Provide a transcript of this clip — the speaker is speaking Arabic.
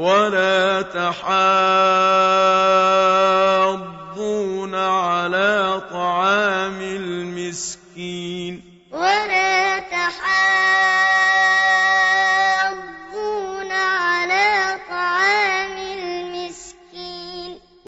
ولا تحاضون على طعام المسكين. ولا